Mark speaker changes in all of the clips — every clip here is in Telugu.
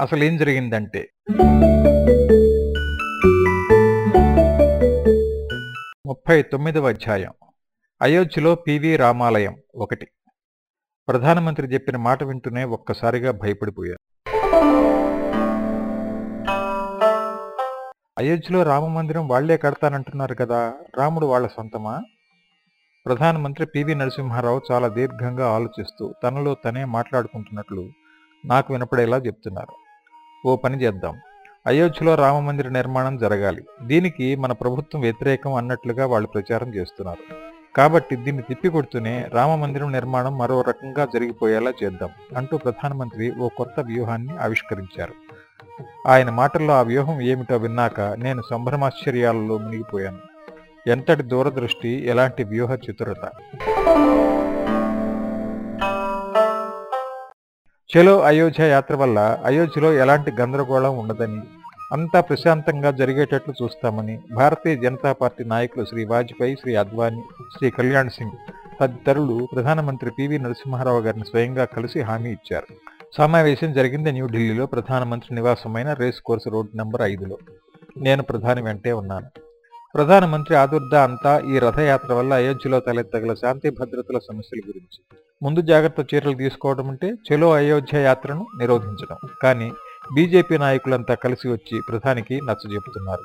Speaker 1: అసలు ఏం జరిగిందంటే ముప్పై తొమ్మిదవ అధ్యాయం. అయోధ్యలో పివి రామాలయం ఒకటి. ప్రధానమంత్రి చెప్పిన మాట వింటూనే ఒక్కసారిగా భయపడిపోయారు. అయోధ్యలో రామ మందిరం వాళ్ళే కడతానంటున్నారు కదా రాముడు వాళ్ళ సొంతమా? ప్రధానమంత్రి పివి నరసింహారావు చాలా దీర్ఘంగా ఆలోచిస్తూ తనలో తనే మాట్లాడుకుంటున్నట్లు నాకు వినపడేలా చెప్తున్నారు. ఓ పని చేద్దాం. అయోధ్యలో రామమందిర నిర్మాణం జరగాలి. దీనికి మన ప్రభుత్వం వ్యతిరేకం అన్నట్లుగా వాళ్ళు ప్రచారం చేస్తున్నారు. కాబట్టి దీన్ని తిప్పికొడుతూనే రామమందిరం నిర్మాణం మరో రకంగా జరిగిపోయేలా చేద్దాం అంటూ ప్రధానమంత్రి ఓ కొత్త వ్యూహాన్ని ఆవిష్కరించారు. ఆయన మాటల్లో ఆ వ్యూహం ఏమిటో విన్నాక నేను సంభ్రమాశ్చర్యాలలో మునిగిపోయాను. ఎంతటి దూరదృష్టి ఎలాంటి వ్యూహ చతురత? చలో అయోధ్య యాత్ర వల్ల అయోధ్యలో ఎలాంటి గందరగోళం ఉండదని అంతా ప్రశాంతంగా జరిగేటట్లు చూస్తామని భారతీయ జనతా పార్టీ నాయకులు శ్రీ వాజ్పేయి శ్రీ అద్వానీ శ్రీ కళ్యాణ్ సింగ్ తదితరులు ప్రధానమంత్రి పివి నరసింహారావు గారిని స్వయంగా కలిసి హామీ ఇచ్చారు. సమావేశం జరిగింది న్యూఢిల్లీలో. ప్రధానమంత్రి నివాసమైన రేస్ కోర్సు రోడ్ నెంబర్ ఐదులో. నేను ప్రధాని వెంటే ఉన్నాను. ప్రధానమంత్రి ఆదుర్దా అంతా ఈ రథయాత్ర వల్ల అయోధ్యలో తలెత్తగల శాంతి భద్రతల సమస్యల గురించి. ముందు జాగ్రత్త చర్యలు తీసుకోవడం అంటే చెలో అయోధ్య యాత్రను నిరోధించడం. కానీ బీజేపీ నాయకులంతా కలిసి వచ్చి ప్రధానికి నచ్చజెపుతున్నారు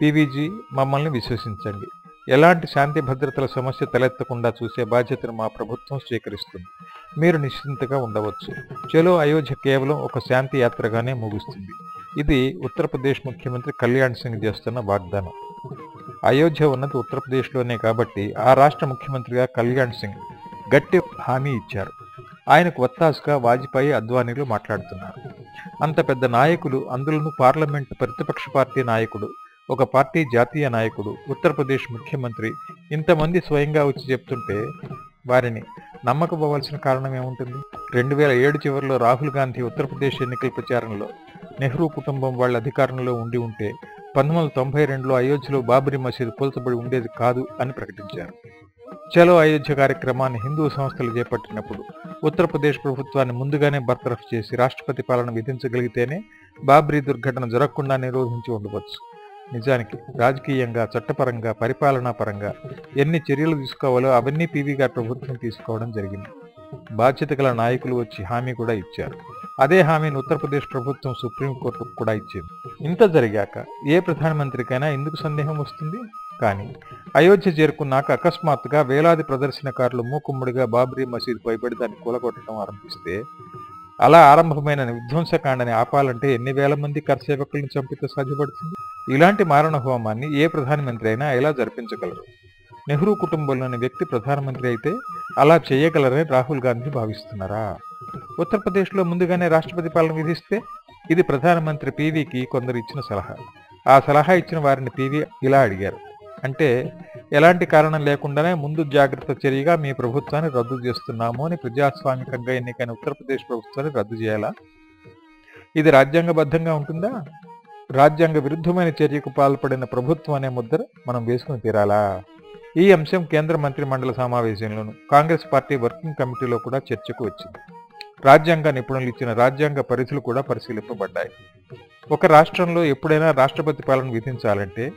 Speaker 1: పీవీజీ మమ్మల్ని విశ్వసించండి. ఎలాంటి శాంతి భద్రతల సమస్య తలెత్తకుండా చూసే బాధ్యతను మా ప్రభుత్వం స్వీకరిస్తుంది. మీరు నిశ్చింతగా ఉండవచ్చు. చెలో అయోధ్య కేవలం ఒక శాంతి యాత్రగానే ముగుస్తుంది. ఇది ఉత్తరప్రదేశ్ ముఖ్యమంత్రి కళ్యాణ్ సింగ్ చేస్తున్న వాగ్దానం. అయోధ్య ఉన్నది ఉత్తరప్రదేశ్లోనే కాబట్టి ఆ రాష్ట్ర ముఖ్యమంత్రిగా కళ్యాణ్ సింగ్ గట్టి హామీ ఇచ్చారు. ఆయనకు వత్తాసుగా వాజ్పేయి అద్వానీలు మాట్లాడుతున్నారు. అంత పెద్ద నాయకులు అందులోనూ పార్లమెంటు ప్రతిపక్ష పార్టీ నాయకుడు ఒక పార్టీ జాతీయ నాయకుడు ఉత్తరప్రదేశ్ ముఖ్యమంత్రి ఇంతమంది స్వయంగా వచ్చి చెప్తుంటే వారిని నమ్మకపోవాల్సిన కారణం ఏముంటుంది? రెండు వేల ఏడు చివరిలో రాహుల్ గాంధీ ఉత్తరప్రదేశ్ ఎన్నికల ప్రచారంలో నెహ్రూ కుటుంబం వాళ్ళ అధికారంలో ఉండి ఉంటే పంతొమ్మిది వందల తొంభై రెండులో అయోధ్యలో బాబరీ మసీదు కూల్చబడి ఉండేది కాదు అని ప్రకటించారు. చలో అయోధ్య కార్యక్రమాన్ని హిందూ సంస్థలు చేపట్టినప్పుడు ఉత్తరప్రదేశ్ ప్రభుత్వాన్ని ముందుగానే బర్తరఫ్ చేసి రాష్ట్రపతి పాలన విధించగలిగితేనే బాబ్రీ దుర్ఘటన జరగకుండా నిరోధించి ఉండవచ్చు. నిజానికి రాజకీయంగా చట్టపరంగా పరిపాలనా పరంగా ఎన్ని చర్యలు తీసుకోవాలో అవన్నీ పీవీ గారి ప్రభుత్వం తీసుకోవడం జరిగింది. బాధ్యత గల నాయకులు వచ్చి హామీ కూడా ఇచ్చారు. అదే హామీని ఉత్తరప్రదేశ్ ప్రభుత్వం సుప్రీంకోర్టుకు కూడా ఇచ్చింది. ఇంత జరిగాక ఏ ప్రధానమంత్రికైనా ఎందుకు సందేహం వస్తుంది? కానీ అయోధ్య చేరుకున్నాక అకస్మాత్తుగా వేలాది ప్రదర్శనకారులు మూకుమ్మడిగా బాబ్రీ మసీద్ పైబడి దాన్ని కూలగొట్టడం ఆరంభిస్తే అలా ఆరంభమైన విధ్వంసకాండని ఆపాలంటే ఎన్ని వేల మంది కరసేవకులను చంపితే సాధ్యపడుతుంది? ఇలాంటి మారణ హోమాన్ని ఏ ప్రధానమంత్రి అయినా ఎలా జరిపించగలరు? నెహ్రూ కుటుంబంలోని వ్యక్తి ప్రధానమంత్రి అయితే అలా చేయగలరని రాహుల్ గాంధీ భావిస్తున్నారా? ఉత్తరప్రదేశ్లో ముందుగానే రాష్ట్రపతి పాలన విధిస్తే ఇది ప్రధానమంత్రి పీవీకి కొందరు ఇచ్చిన సలహా. ఆ సలహా ఇచ్చిన వారిని పీవీ ఇలా అడిగారు. అంటే ఎలాంటి కారణం లేకుండానే ముందు జాగ్రత్త చర్యగా మీ ప్రభుత్వాన్ని రద్దు చేస్తున్నాము అని ప్రజాస్వామికంగా ఎన్నికైన ఉత్తరప్రదేశ్ ప్రభుత్వాన్ని రద్దు చేయాలా? ఇది రాజ్యాంగబద్ధంగా ఉంటుందా? రాజ్యాంగ విరుద్ధమైన చర్యకు పాల్పడిన ప్రభుత్వం అనే ముద్ర మనం వేసుకుని తీరాలా? ఈ అంశం కేంద్ర మంత్రి మండలి సమావేశంలోను కాంగ్రెస్ పార్టీ వర్కింగ్ కమిటీలో కూడా చర్చకు వచ్చింది. రాజ్యాంగ నిపుణులు ఇచ్చిన రాజ్యాంగ పరిధులు కూడా పరిశీలింపబడ్డాయి. ఒక రాష్ట్రంలో ఎప్పుడైనా రాష్ట్రపతి పాలన విధించాలంటే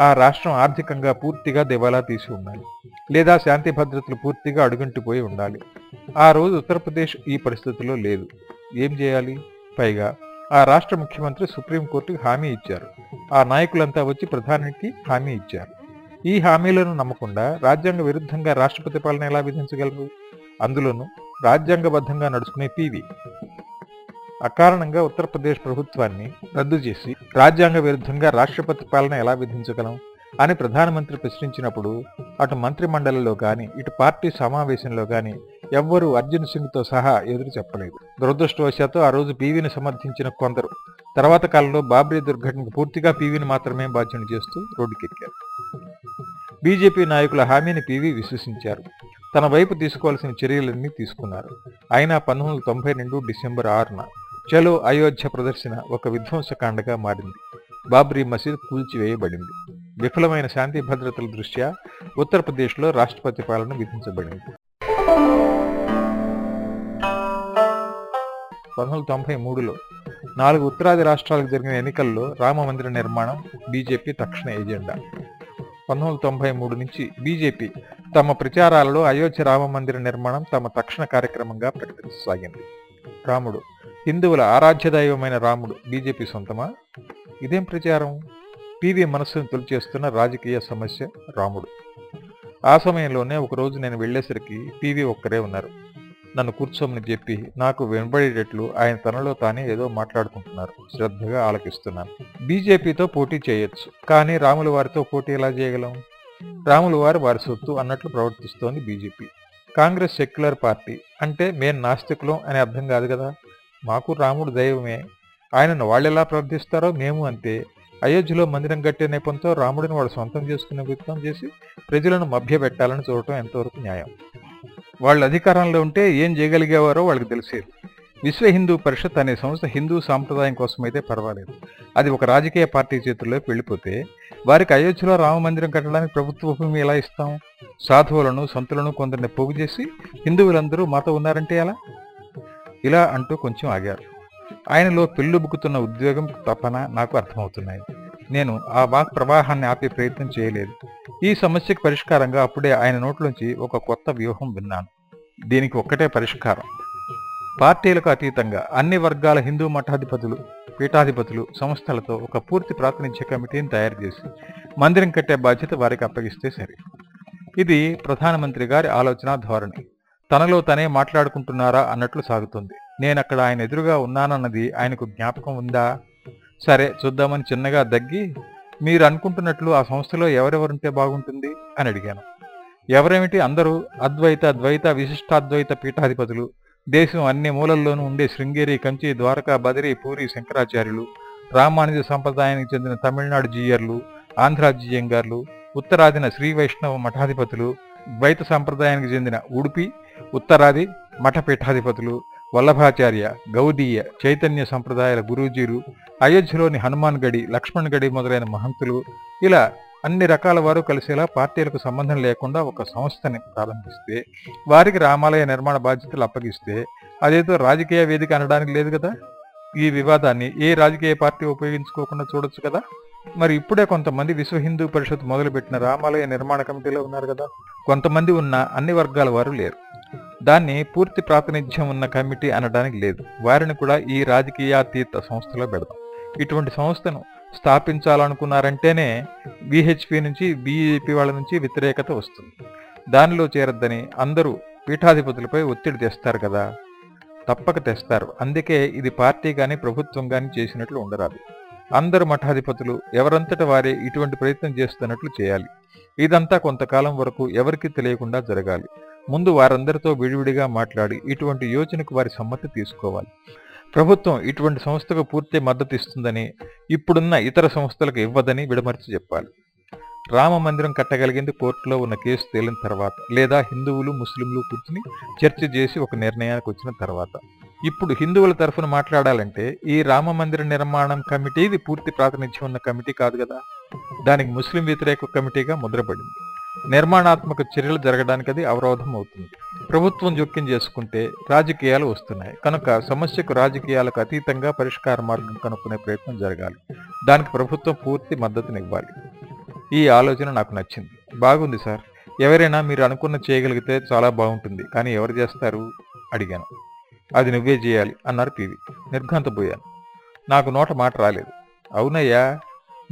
Speaker 1: ఆ రాష్ట్రం ఆర్థికంగా పూర్తిగా దివాలా తీసి ఉండాలి. లేదా శాంతి భద్రతలు పూర్తిగా అడుగంటిపోయి ఉండాలి. ఆ రోజు ఉత్తరప్రదేశ్ ఈ పరిస్థితిలో లేదు. ఏం చేయాలి? పైగా ఆ రాష్ట్ర ముఖ్యమంత్రి సుప్రీంకోర్టుకు హామీ ఇచ్చారు. ఆ నాయకులంతా వచ్చి ప్రధానికి హామీ ఇచ్చారు. ఈ హామీలను నమ్మకుండా రాజ్యాంగ విరుద్ధంగా రాష్ట్రపతి పాలన ఎలా విధించగలరు? అందులోనూ రాజ్యాంగబద్ధంగా నడుచుకునే పీవీ అకారణంగా ఉత్తరప్రదేశ్ ప్రభుత్వాన్ని రద్దు చేసి రాజ్యాంగ విరుద్ధంగా రాష్ట్రపతి పాలన ఎలా విధించగలం అని ప్రధానమంత్రి ప్రశ్నించినప్పుడు అటు మంత్రి కానీ ఇటు పార్టీ సమావేశంలో కానీ ఎవ్వరూ అర్జున్ సింగ్తో సహా ఎదురు చెప్పలేదు. దురదృష్టవశాత్తు ఆ రోజు పీవీని సమర్థించిన కొందరు. తర్వాత కాలంలో బాబ్రీ దుర్ఘటనకు పూర్తిగా పీవీని మాత్రమే బాధ్యత చేస్తూ రోడ్డుకెక్కారు. బీజేపీ నాయకుల హామీని పీవీ విశ్వసించారు. తన వైపు తీసుకోవాల్సిన చర్యలన్నీ తీసుకున్నారు. అయినా పంతొమ్మిది వందల తొంభై రెండు డిసెంబర్ ఆరున చలో అయోధ్య ప్రదర్శన ఒక విధ్వంసకాండగా మారింది. బాబ్రీ మసీద్ కూల్చివేయబడింది. విఫలమైన శాంతి భద్రతల దృష్ట్యా ఉత్తరప్రదేశ్లో రాష్ట్రపతి పాలన విధించబడింది. పంతొమ్మిది తొంభై మూడులో నాలుగు ఉత్తరాది రాష్ట్రాలకు జరిగిన ఎన్నికల్లో రామ మందిర నిర్మాణం బీజేపీ తక్షణ ఎజెండా. పంతొమ్మిది తొంభై మూడు నుంచి బీజేపీ తమ ప్రచారాలలో అయోధ్య రామ మందిర నిర్మాణం తమ తక్షణ కార్యక్రమంగా ప్రకటించసాగింది. రాముడు హిందువుల ఆరాధ్య దైవమైన రాముడు బీజేపీ సొంతమా? ఇదేం ప్రచారం? టీవీ మనస్సును తొలిచేస్తున్న రాజకీయ సమస్య రాముడు. ఆ సమయంలోనే ఒకరోజు నేను వెళ్ళేసరికి టీవీ ఒక్కరే ఉన్నారు. నన్ను కూర్చోమని చెప్పి నాకు వెనబడేటట్లు ఆయన తనలో తానే ఏదో మాట్లాడుకుంటున్నారు. శ్రద్ధగా ఆలకిస్తున్నాను. బీజేపీతో పోటీ చేయొచ్చు. కానీ రాముల వారితో పోటీ ఎలా చేయగలం? రాముల వారు వారి సొత్తు అన్నట్లు ప్రవర్తిస్తోంది బీజేపీ. Congress secular party. అంటే మేం నాస్తికులం అని అర్థం కాదు కదా? మాకు రాముడు దైవమే. ఆయనను వాళ్ళెలా ప్రార్థిస్తారో మేము అంతే. అయోధ్యలో మందిరం కట్టే నేపంతో రాముడిని వాడు సొంతం చేసుకునే విధం చేసి ప్రజలను మభ్యపెట్టాలని చూడటం ఎంతవరకు న్యాయం? వాళ్ళు అధికారంలో ఉంటే ఏం చేయగలిగేవారో వాళ్ళకి తెలిసేది. విశ్వ హిందూ పరిషత్ అనే సంస్థ హిందూ సాంప్రదాయం కోసమైతే పర్వాలేదు. అది ఒక రాజకీయ పార్టీ చేతుల్లోకి వెళ్ళిపోతే వారికి అయోధ్యలో రామ మందిరం కట్టడానికి ప్రభుత్వ భూమి ఎలా ఇస్తాం? సాధువులను సంతులను కొందరిని పోగు చేసి హిందువులందరూ మాతో ఉన్నారంటే ఎలా? ఇలా అంటూ కొంచెం ఆగారు. ఆయనలో పెళ్ళుబుకుతున్న ఉద్యోగం తపన నాకు అర్థమవుతున్నాయి. నేను ఆ వాక్ ప్రవాహాన్ని ఆపే ప్రయత్నం చేయలేదు. ఈ సమస్యకు పరిష్కారంగా అప్పుడే ఆయన నోట్లోంచి ఒక కొత్త వ్యూహం విన్నాను. దీనికి ఒక్కటే పరిష్కారం. పార్టీలకు అతీతంగా అన్ని వర్గాల హిందూ మఠాధిపతులు పీఠాధిపతులు సంస్థలతో ఒక పూర్తి ప్రాతినిధ్య కమిటీని తయారు చేసి మందిరం కట్టే బాధ్యత వారికి అప్పగిస్తే సరి. ఇది ప్రధానమంత్రి గారి ఆలోచన ధోరణి. తనలో తనే మాట్లాడుకుంటున్నారా అన్నట్లు సాగుతుంది. నేనక్కడ ఆయన ఎదురుగా ఉన్నానన్నది ఆయనకు జ్ఞాపకం ఉందా? సరే చూద్దామని చిన్నగా దగ్గి మీరు అనుకుంటున్నట్లు ఆ సంస్థలో ఎవరెవరుంటే బాగుంటుంది? అని అడిగాను. ఎవరేమిటి అందరూ అద్వైత ద్వైత విశిష్టాద్వైత పీఠాధిపతులు? దేశం అన్ని మూలల్లోనూ ఉండే శృంగేరి కంచి ద్వారకా బదిరి పూరి శంకరాచార్యులు రామానుజ సంప్రదాయానికి చెందిన తమిళనాడు జీయర్లు ఆంధ్ర జీయంగార్లు ఉత్తరాదిన శ్రీ వైష్ణవ మఠాధిపతులు ద్వైత సంప్రదాయానికి చెందిన ఉడిపి ఉత్తరాది మఠపీఠాధిపతులు వల్లభాచార్య గౌడీయ చైతన్య సంప్రదాయాల గురూజీలు అయోధ్యలోని హనుమాన్ గడి లక్ష్మణ్ గడి మొదలైన మహంతులు ఇలా అన్ని రకాల వారు కలిసేలా పార్టీలకు సంబంధం లేకుండా ఒక సంస్థని ప్రారంభిస్తే వారికి రామాలయ నిర్మాణ బాధ్యతలు అప్పగిస్తే అదేదో రాజకీయ వేదిక అనడానికి లేదు కదా? ఈ వివాదాన్ని ఏ రాజకీయ పార్టీ ఉపయోగించుకోకుండా చూడొచ్చు కదా? మరి ఇప్పుడే కొంతమంది విశ్వ హిందూ పరిషత్ మొదలుపెట్టిన రామాలయ నిర్మాణ కమిటీలో ఉన్నారు కదా? కొంతమంది ఉన్న అన్ని వర్గాల వారు లేరు. దాన్ని పూర్తి ప్రాతినిధ్యం ఉన్న కమిటీ అనడానికి లేదు. వారిని కూడా ఈ రాజకీయాతీత సంస్థలో పెడదాం. ఇటువంటి సంస్థను స్థాపించాలనుకున్నారంటేనే బీహెచ్పి నుంచి బీజేపీ వాళ్ళ నుంచి వ్యతిరేకత వస్తుంది. దానిలో చేరొద్దని అందరూ పీఠాధిపతులపై ఒత్తిడి తెస్తారు కదా. తప్పక తెస్తారు. అందుకే ఇది పార్టీ కానీ ప్రభుత్వం కానీ చేసినట్లు ఉండరాదు. అందరు మఠాధిపతులు ఎవరంతట వారే ఇటువంటి ప్రయత్నం చేస్తున్నట్లు చేయాలి. ఇదంతా కొంతకాలం వరకు ఎవరికీ తెలియకుండా జరగాలి. ముందు వారందరితో విడివిడిగా మాట్లాడి ఇటువంటి యోచనకు వారి సమ్మతి తీసుకోవాలి. ప్రభుత్వం ఇటువంటి సంస్థకు పూర్తి మద్దతు ఇస్తుందని ఇప్పుడున్న ఇతర సంస్థలకు ఇవ్వదని విడమర్చి చెప్పాలి. రామ మందిరం కట్టగలిగింది కోర్టులో ఉన్న కేసు తేలిన తర్వాత లేదా హిందువులు ముస్లింలు కూర్చుని చర్చ చేసి ఒక నిర్ణయానికి వచ్చిన తర్వాత. ఇప్పుడు హిందువుల తరఫున మాట్లాడాలంటే ఈ రామ మందిర నిర్మాణం కమిటీది పూర్తి ప్రాతినిధ్యం ఉన్న కమిటీ కాదు కదా? దానికి ముస్లిం వ్యతిరేక కమిటీగా ముద్రపడింది. నిర్మాణాత్మక చర్యలు జరగడానికి అది అవరోధం అవుతుంది. ప్రభుత్వం జోక్యం చేసుకుంటే రాజకీయాలు వస్తున్నాయి. కనుక సమస్యకు రాజకీయాలకు అతీతంగా పరిష్కార మార్గం కనుక్కునే ప్రయత్నం జరగాలి. దానికి ప్రభుత్వం పూర్తి మద్దతునివ్వాలి ఈ ఆలోచన నాకు నచ్చింది. బాగుంది సార్. ఎవరైనా మీరు అనుకున్న చేయగలిగితే చాలా బాగుంటుంది. కానీ ఎవరు చేస్తారు? అడిగాను. అది నువ్వే చేయాలి అన్నారు పివి. నిర్ఘాంతపోయాను. నాకు నోట మాట రాలేదు. అవునయ్యా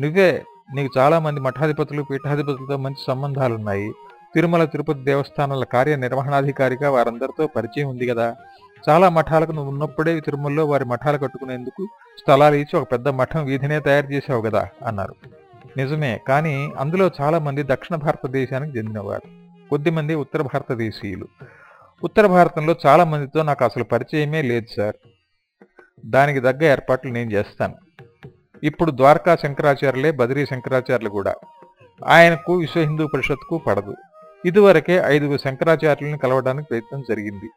Speaker 1: నువ్వే నీకు చాలామంది మఠాధిపతులు పీఠాధిపతులతో మంచి సంబంధాలున్నాయి. తిరుమల తిరుపతి దేవస్థానాల కార్యనిర్వహణాధికారిగా వారందరితో పరిచయం ఉంది కదా. చాలా మఠాలకు నువ్వు ఉన్నప్పుడే తిరుమలలో వారి మఠాలు కట్టుకునేందుకు స్థలాలు ఇచ్చి ఒక పెద్ద మఠం వీధినే తయారు చేసావు కదా అన్నారు. నిజమే కానీ అందులో చాలామంది దక్షిణ భారతదేశానికి చెందినవారు. కొద్దిమంది ఉత్తర భారతదేశీయులు. ఉత్తర భారతంలో చాలా మందితో నాకు అసలు పరిచయమే లేదు సార్. దానికి తగ్గ ఏర్పాట్లు నేను చేస్తాను. ఇప్పుడు ద్వారకా శంకరాచార్యులే బదిరీ శంకరాచార్యులు కూడా. ఆయనకు విశ్వ హిందూ పరిషత్కు పడదు. ఇదివరకే ఐదుగురు శంకరాచార్యులను కలవడానికి ప్రయత్నం జరిగింది.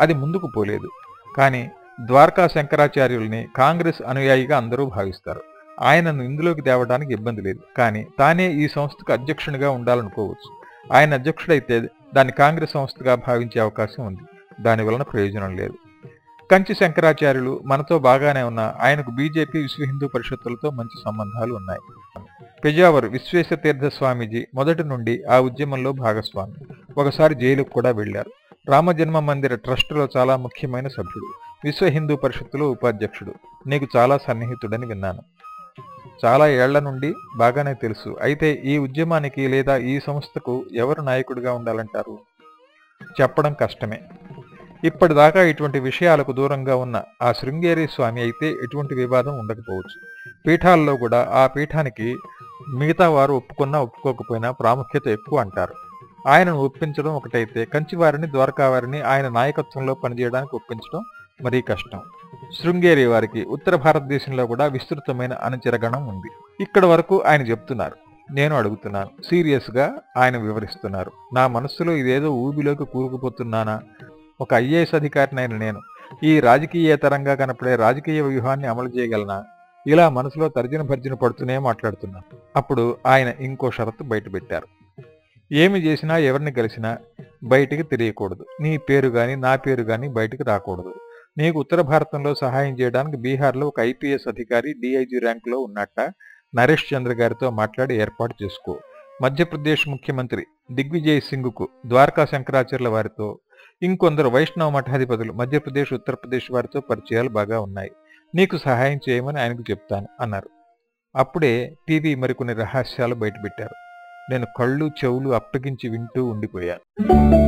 Speaker 1: అది ముందుకు పోలేదు. కానీ ద్వారకా శంకరాచార్యుల్ని కాంగ్రెస్ అనుయాయిగా అందరూ భావిస్తారు. ఆయనను ఇందులోకి తేవడానికి ఇబ్బంది లేదు. కానీ తానే ఈ సంస్థకు అధ్యక్షునిగా ఉండాలనుకోవచ్చు. ఆయన అధ్యక్షుడైతే దాన్ని కాంగ్రెస్ సంస్థగా భావించే అవకాశం ఉంది. దాని వలన ప్రయోజనం లేదు. కంచి శంకరాచార్యులు మనతో బాగానే ఉన్న ఆయనకు బీజేపీ విశ్వ హిందూ పరిషత్తులతో మంచి సంబంధాలు ఉన్నాయి. పెజావర్ విశ్వేశతీర్థ స్వామీజీ మొదటి నుండి ఆ ఉద్యమంలో భాగస్వామి. ఒకసారి జైలుకు కూడా వెళ్ళారు రామజన్మ మందిర ట్రస్టులో చాలా ముఖ్యమైన సభ్యుడు. విశ్వ హిందూ పరిషత్తులో ఉపాధ్యక్షుడు. నీకు చాలా సన్నిహితుడని విన్నాను. చాలా ఏళ్ళ నుండి బాగానే తెలుసు. అయితే ఈ ఉద్యమానికి లేదా ఈ సంస్థకు ఎవరు నాయకుడిగా ఉండాలంటారు? చెప్పడం కష్టమే. ఇప్పటిదాకా ఇటువంటి విషయాలకు దూరంగా ఉన్న ఆ శృంగేరి స్వామి అయితే ఎటువంటి వివాదం ఉండకపోవచ్చు. పీఠాల్లో కూడా ఆ పీఠానికి మిగతా వారు ఒప్పుకున్నా ఒప్పుకోకపోయినా ప్రాముఖ్యత ఎక్కువ అంటారు. ఆయనను ఒప్పించడం ఒకటైతే కంచివారిని ద్వారకావారిని ఆయన నాయకత్వంలో పనిచేయడానికి ఒప్పించడం మరీ కష్టం. శృంగేరి వారికి ఉత్తర భారతదేశంలో కూడా విస్తృతమైన అనుచరగణం ఉంది. ఇక్కడ వరకు ఆయన చెప్తున్నారు. నేను అడుగుతున్నాను. సీరియస్గా ఆయన వివరిస్తున్నారు. నా మనస్సులో ఇదేదో ఊబిలోకి కూరుకుపోతున్నానా? ఒక ఐఏఎస్ అధికారినైన నేను. ఈ రాజకీయేతరంగా కనపడే రాజకీయ వ్యూహాన్ని అమలు చేయగలనా? ఇలా మనసులో తర్జన భర్జన పడుతూనే మాట్లాడుతున్నాను అప్పుడు ఆయన ఇంకో షరతు బయటపెట్టారు. ఏమి చేసినా ఎవరిని కలిసినా బయటికి తెలియకూడదు నీ పేరు కానీ నా పేరు కానీ బయటికి రాకూడదు. నీకు ఉత్తర భారతంలో సహాయం చేయడానికి బీహార్లో ఒక ఐపీఎస్ అధికారి డిఐజీ ర్యాంకులో ఉన్నట్ట నరేష్ చంద్ర గారితో మాట్లాడి ఏర్పాటు చేసుకో. మధ్యప్రదేశ్ ముఖ్యమంత్రి దిగ్విజయ్ సింగ్కు ద్వారకా శంకరాచార్యుల వారితో ఇంకొందరు వైష్ణవ మఠాధిపతులు మధ్యప్రదేశ్ ఉత్తరప్రదేశ్ వారితో పరిచయాలు బాగా ఉన్నాయి. నీకు సహాయం చేయమని ఆయనకు చెప్తాను అన్నారు. అప్పుడే టీవీ మరికొన్ని రహస్యాలు బయటపెట్టారు. నేను కళ్ళు చెవులు అప్పగించి వింటూ ఉండిపోయాను.